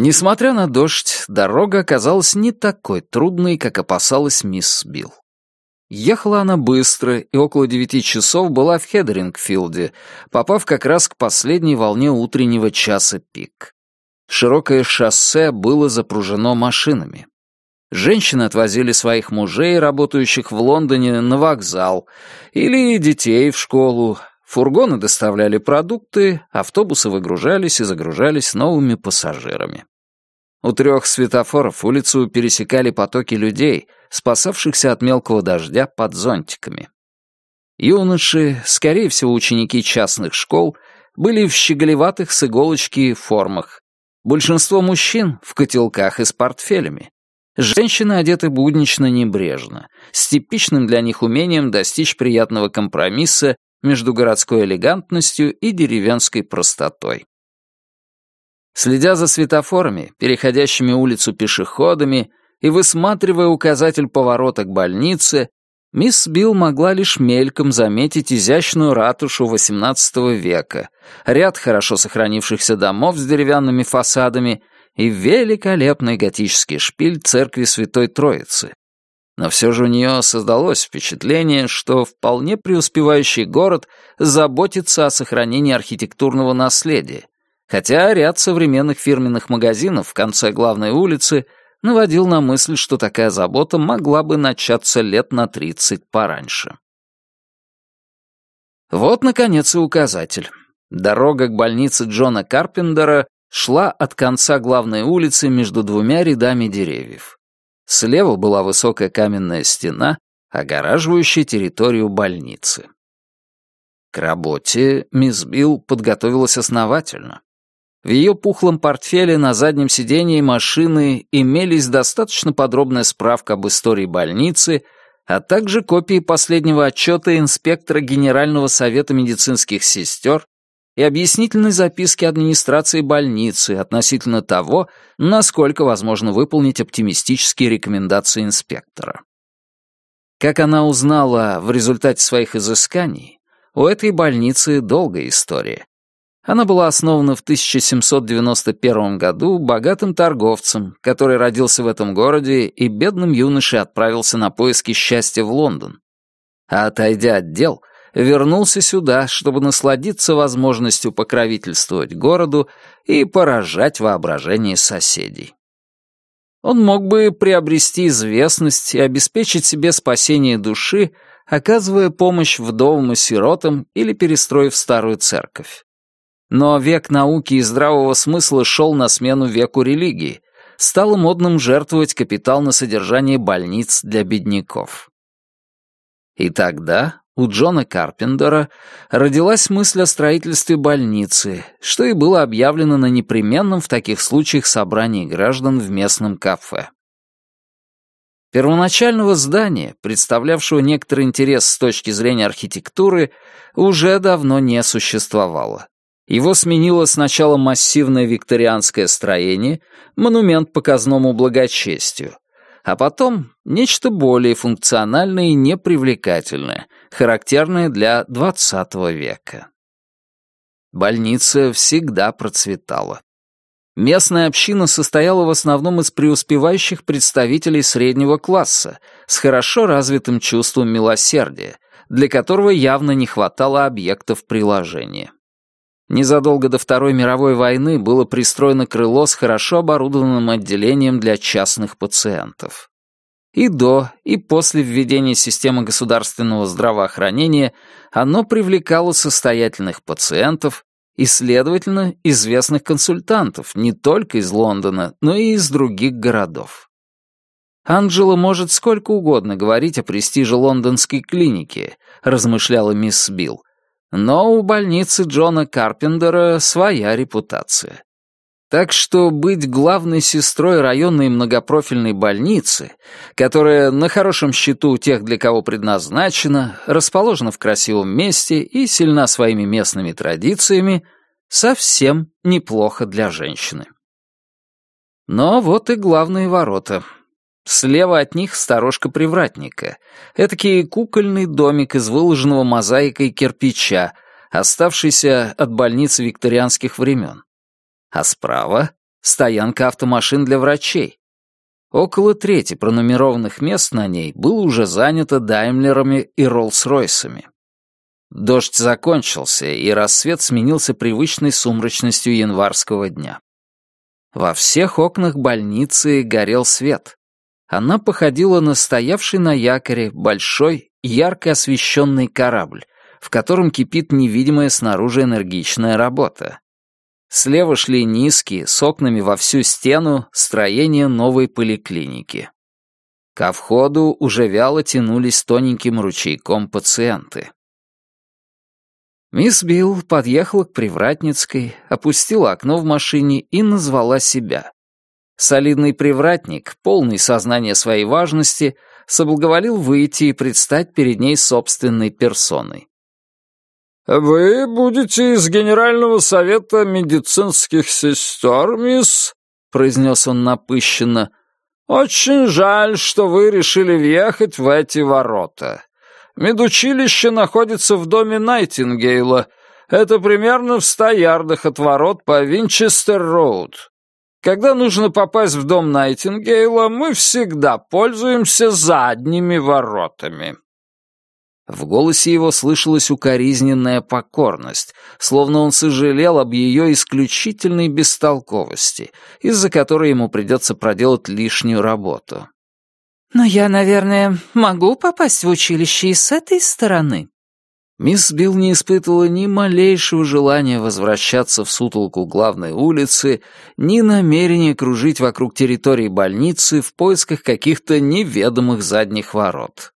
Несмотря на дождь, дорога оказалась не такой трудной, как опасалась мисс Билл. Ехала она быстро и около девяти часов была в Хедерингфилде, попав как раз к последней волне утреннего часа пик. Широкое шоссе было запружено машинами. Женщины отвозили своих мужей, работающих в Лондоне, на вокзал, или детей в школу, Фургоны доставляли продукты, автобусы выгружались и загружались новыми пассажирами. У трех светофоров улицу пересекали потоки людей, спасавшихся от мелкого дождя под зонтиками. Юноши, скорее всего ученики частных школ, были в щеголеватых с иголочки формах. Большинство мужчин в котелках и с портфелями. Женщины одеты буднично небрежно, с типичным для них умением достичь приятного компромисса между городской элегантностью и деревенской простотой. Следя за светофорами, переходящими улицу пешеходами и высматривая указатель поворота к больнице, мисс Билл могла лишь мельком заметить изящную ратушу XVIII века, ряд хорошо сохранившихся домов с деревянными фасадами и великолепный готический шпиль церкви Святой Троицы, но все же у нее создалось впечатление, что вполне преуспевающий город заботится о сохранении архитектурного наследия, хотя ряд современных фирменных магазинов в конце главной улицы наводил на мысль, что такая забота могла бы начаться лет на 30 пораньше. Вот, наконец, и указатель. Дорога к больнице Джона Карпендера шла от конца главной улицы между двумя рядами деревьев. Слева была высокая каменная стена, огораживающая территорию больницы. К работе мисс Билл подготовилась основательно. В ее пухлом портфеле на заднем сидении машины имелись достаточно подробная справка об истории больницы, а также копии последнего отчета инспектора Генерального совета медицинских сестер и объяснительной записки администрации больницы относительно того, насколько возможно выполнить оптимистические рекомендации инспектора. Как она узнала в результате своих изысканий, у этой больницы долгая история. Она была основана в 1791 году богатым торговцем, который родился в этом городе и бедным юношей отправился на поиски счастья в Лондон. А отойдя от дел, вернулся сюда, чтобы насладиться возможностью покровительствовать городу и поражать воображение соседей. Он мог бы приобрести известность и обеспечить себе спасение души, оказывая помощь вдовам и сиротам или перестроив старую церковь. Но век науки и здравого смысла шел на смену веку религии. Стало модным жертвовать капитал на содержание больниц для бедняков. И тогда у Джона Карпендера родилась мысль о строительстве больницы, что и было объявлено на непременном в таких случаях собрании граждан в местном кафе. Первоначального здания, представлявшего некоторый интерес с точки зрения архитектуры, уже давно не существовало. Его сменило сначала массивное викторианское строение, монумент показному благочестию, а потом нечто более функциональное и непривлекательное, характерное для XX века. Больница всегда процветала. Местная община состояла в основном из преуспевающих представителей среднего класса с хорошо развитым чувством милосердия, для которого явно не хватало объектов приложения. Незадолго до Второй мировой войны было пристроено крыло с хорошо оборудованным отделением для частных пациентов. И до, и после введения системы государственного здравоохранения оно привлекало состоятельных пациентов и, следовательно, известных консультантов не только из Лондона, но и из других городов. Анджела может сколько угодно говорить о престиже лондонской клиники, размышляла мисс Билл, но у больницы Джона Карпендера своя репутация. Так что быть главной сестрой районной многопрофильной больницы, которая на хорошем счету у тех, для кого предназначена, расположена в красивом месте и сильна своими местными традициями, совсем неплохо для женщины. Но вот и главные ворота — Слева от них сторожка привратника. Этакий кукольный домик из выложенного мозаикой кирпича, оставшийся от больницы викторианских времен. А справа стоянка автомашин для врачей. Около трети пронумерованных мест на ней было уже занято Даймлерами и Роллс-Ройсами. Дождь закончился, и рассвет сменился привычной сумрачностью январского дня. Во всех окнах больницы горел свет. Она походила на стоявший на якоре большой, ярко освещенный корабль, в котором кипит невидимая снаружи энергичная работа. Слева шли низкие, с окнами во всю стену, строения новой поликлиники. Ко входу уже вяло тянулись тоненьким ручейком пациенты. Мисс Билл подъехала к Привратницкой, опустила окно в машине и назвала себя. Солидный привратник, полный сознания своей важности, соблаговолил выйти и предстать перед ней собственной персоной. «Вы будете из Генерального совета медицинских сестер, мисс?» — произнес он напыщенно. «Очень жаль, что вы решили въехать в эти ворота. Медучилище находится в доме Найтингейла. Это примерно в ста ярдах от ворот по Винчестер-Роуд. Когда нужно попасть в дом Найтингейла, мы всегда пользуемся задними воротами». В голосе его слышалась укоризненная покорность, словно он сожалел об ее исключительной бестолковости, из-за которой ему придется проделать лишнюю работу. «Но я, наверное, могу попасть в училище и с этой стороны?» Мисс Билл не испытывала ни малейшего желания возвращаться в сутолку главной улицы, ни намерения кружить вокруг территории больницы в поисках каких-то неведомых задних ворот.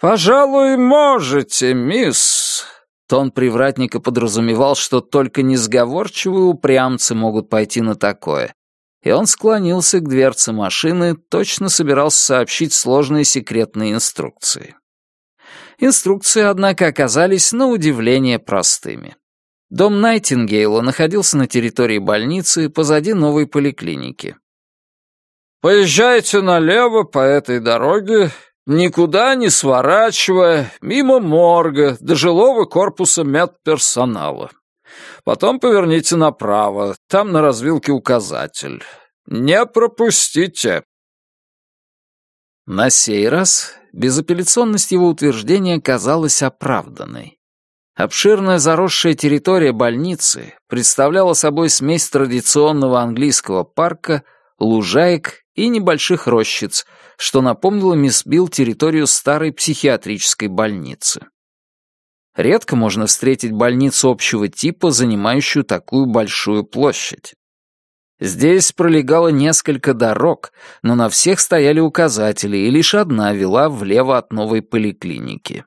«Пожалуй, можете, мисс», Тон привратника подразумевал, что только несговорчивые упрямцы могут пойти на такое, и он склонился к дверце машины, точно собирался сообщить сложные секретные инструкции. Инструкции, однако, оказались на удивление простыми. Дом Найтингейла находился на территории больницы позади новой поликлиники. «Поезжайте налево по этой дороге, никуда не сворачивая, мимо морга до жилого корпуса медперсонала. Потом поверните направо, там на развилке указатель. Не пропустите!» На сей раз безапелляционность его утверждения казалась оправданной. Обширная заросшая территория больницы представляла собой смесь традиционного английского парка, лужаек и небольших рощиц, что напомнило мисс Билл территорию старой психиатрической больницы. Редко можно встретить больницу общего типа, занимающую такую большую площадь. Здесь пролегало несколько дорог, но на всех стояли указатели, и лишь одна вела влево от новой поликлиники.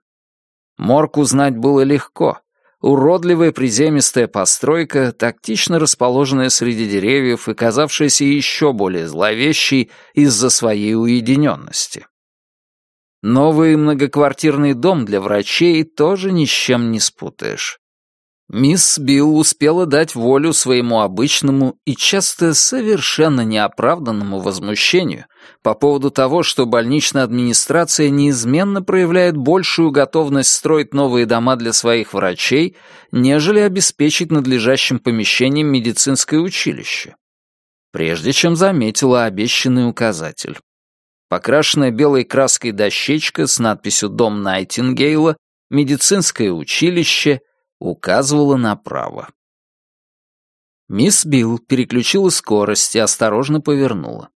Морг узнать было легко. Уродливая приземистая постройка, тактично расположенная среди деревьев и казавшаяся еще более зловещей из-за своей уединенности. Новый многоквартирный дом для врачей тоже ни с чем не спутаешь. Мисс Билл успела дать волю своему обычному и часто совершенно неоправданному возмущению по поводу того, что больничная администрация неизменно проявляет большую готовность строить новые дома для своих врачей, нежели обеспечить надлежащим помещением медицинское училище. Прежде чем заметила обещанный указатель. Покрашенная белой краской дощечка с надписью «Дом Найтингейла», «Медицинское училище», указывала направо. Мисс Билл переключила скорость и осторожно повернула.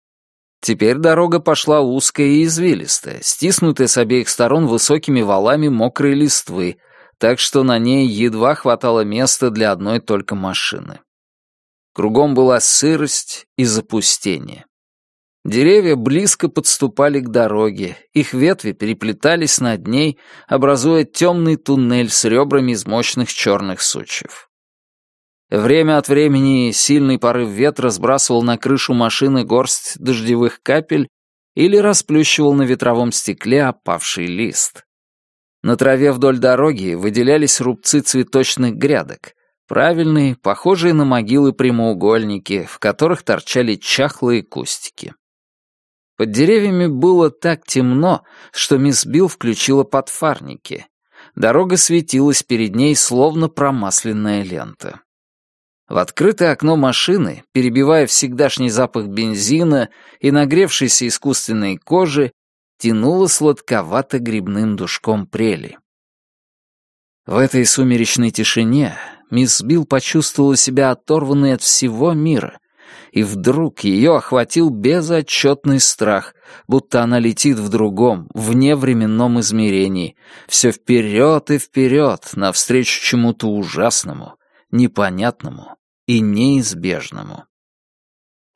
Теперь дорога пошла узкая и извилистая, стиснутая с обеих сторон высокими валами мокрой листвы, так что на ней едва хватало места для одной только машины. Кругом была сырость и запустение. Деревья близко подступали к дороге, их ветви переплетались над ней, образуя темный туннель с ребрами из мощных черных сучьев. Время от времени сильный порыв ветра сбрасывал на крышу машины горсть дождевых капель или расплющивал на ветровом стекле опавший лист. На траве вдоль дороги выделялись рубцы цветочных грядок, правильные, похожие на могилы прямоугольники, в которых торчали чахлые кустики. Под деревьями было так темно, что мисс Билл включила подфарники. Дорога светилась перед ней, словно промасленная лента. В открытое окно машины, перебивая всегдашний запах бензина и нагревшейся искусственной кожи, тянуло сладковато-грибным душком прели. В этой сумеречной тишине мисс Билл почувствовала себя оторванной от всего мира, и вдруг ее охватил безотчетный страх, будто она летит в другом, вневременном измерении, все вперед и вперед, навстречу чему-то ужасному, непонятному и неизбежному.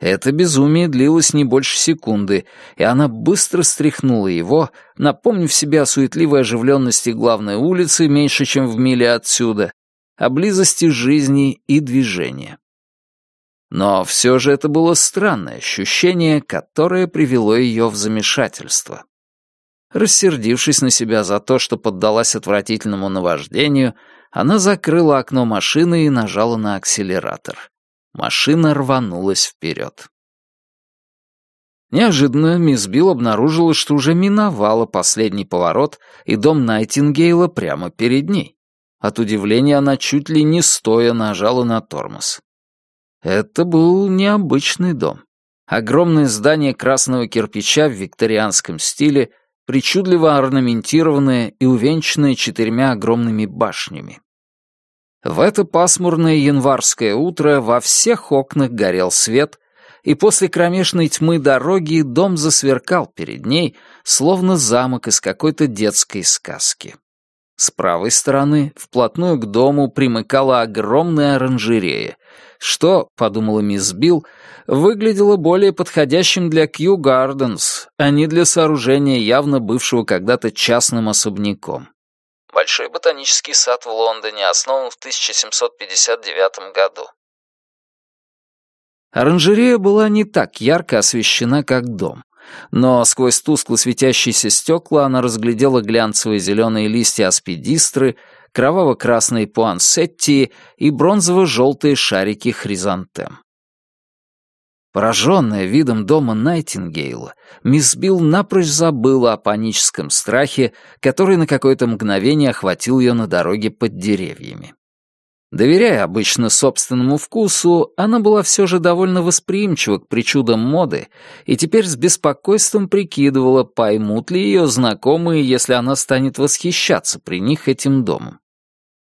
Это безумие длилось не больше секунды, и она быстро стряхнула его, напомнив себе о суетливой оживленности главной улицы меньше, чем в миле отсюда, о близости жизни и движения. Но все же это было странное ощущение, которое привело ее в замешательство. Рассердившись на себя за то, что поддалась отвратительному наваждению, она закрыла окно машины и нажала на акселератор. Машина рванулась вперед. Неожиданно мисс Билл обнаружила, что уже миновала последний поворот, и дом Найтингейла прямо перед ней. От удивления она чуть ли не стоя нажала на тормоз. Это был необычный дом. Огромное здание красного кирпича в викторианском стиле, причудливо орнаментированное и увенчанное четырьмя огромными башнями. В это пасмурное январское утро во всех окнах горел свет, и после кромешной тьмы дороги дом засверкал перед ней, словно замок из какой-то детской сказки. С правой стороны, вплотную к дому, примыкала огромная оранжерея, что, подумала мисс Билл, выглядело более подходящим для Кью Гарденс, а не для сооружения, явно бывшего когда-то частным особняком. Большой ботанический сад в Лондоне основан в 1759 году. Оранжерея была не так ярко освещена, как дом но сквозь тускло светящиеся стекла она разглядела глянцевые зеленые листья аспидистры, кроваво-красные пуансетти и бронзово-желтые шарики хризантем. Пораженная видом дома Найтингейла, мисс Билл напрочь забыла о паническом страхе, который на какое-то мгновение охватил ее на дороге под деревьями. Доверяя обычно собственному вкусу, она была все же довольно восприимчива к причудам моды и теперь с беспокойством прикидывала, поймут ли ее знакомые, если она станет восхищаться при них этим домом.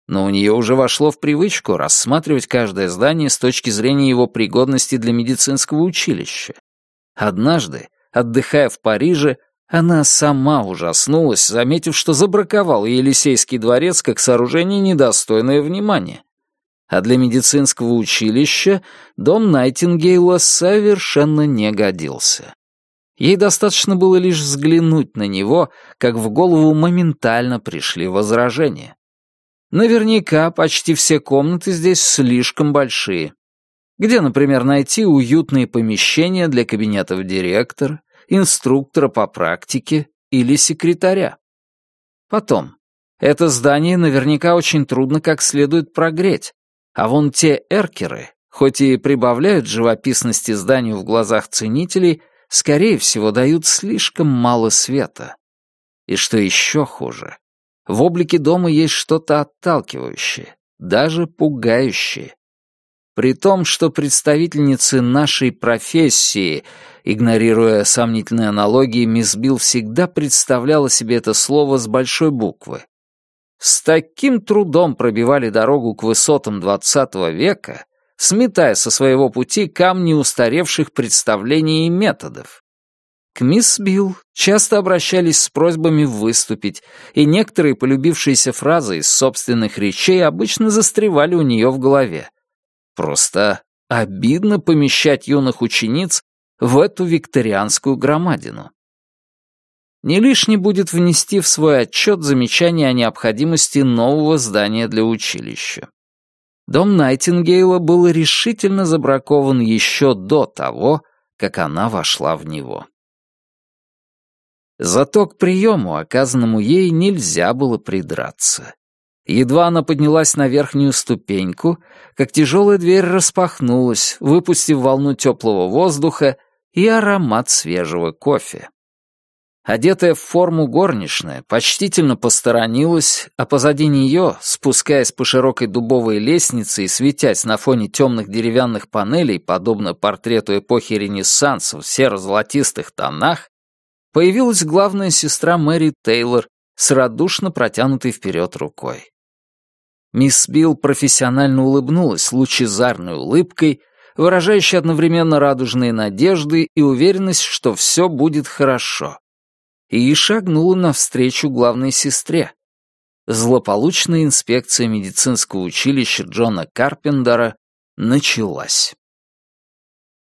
Но у нее уже вошло в привычку рассматривать каждое здание с точки зрения его пригодности для медицинского училища. Однажды, отдыхая в Париже, она сама ужаснулась, заметив, что забраковал Елисейский дворец как сооружение недостойное внимания а для медицинского училища дом Найтингейла совершенно не годился. Ей достаточно было лишь взглянуть на него, как в голову моментально пришли возражения. Наверняка почти все комнаты здесь слишком большие. Где, например, найти уютные помещения для кабинетов директора, инструктора по практике или секретаря? Потом, это здание наверняка очень трудно как следует прогреть, а вон те эркеры, хоть и прибавляют живописности зданию в глазах ценителей, скорее всего, дают слишком мало света. И что еще хуже, в облике дома есть что-то отталкивающее, даже пугающее. При том, что представительницы нашей профессии, игнорируя сомнительные аналогии, мисс Билл всегда представляла себе это слово с большой буквы, с таким трудом пробивали дорогу к высотам XX века, сметая со своего пути камни устаревших представлений и методов. К мисс Билл часто обращались с просьбами выступить, и некоторые полюбившиеся фразы из собственных речей обычно застревали у нее в голове. Просто обидно помещать юных учениц в эту викторианскую громадину. Не лишне будет внести в свой отчет замечание о необходимости нового здания для училища. Дом Найтингейла был решительно забракован еще до того, как она вошла в него. Зато к приему, оказанному ей, нельзя было придраться. Едва она поднялась на верхнюю ступеньку, как тяжелая дверь распахнулась, выпустив волну теплого воздуха и аромат свежего кофе. Одетая в форму горничная, почтительно посторонилась, а позади нее, спускаясь по широкой дубовой лестнице и светясь на фоне темных деревянных панелей, подобно портрету эпохи Ренессанса в серо-золотистых тонах, появилась главная сестра Мэри Тейлор с радушно протянутой вперед рукой. Мисс Билл профессионально улыбнулась лучезарной улыбкой, выражающей одновременно радужные надежды и уверенность, что все будет хорошо и шагнула навстречу главной сестре. Злополучная инспекция медицинского училища Джона Карпендера началась.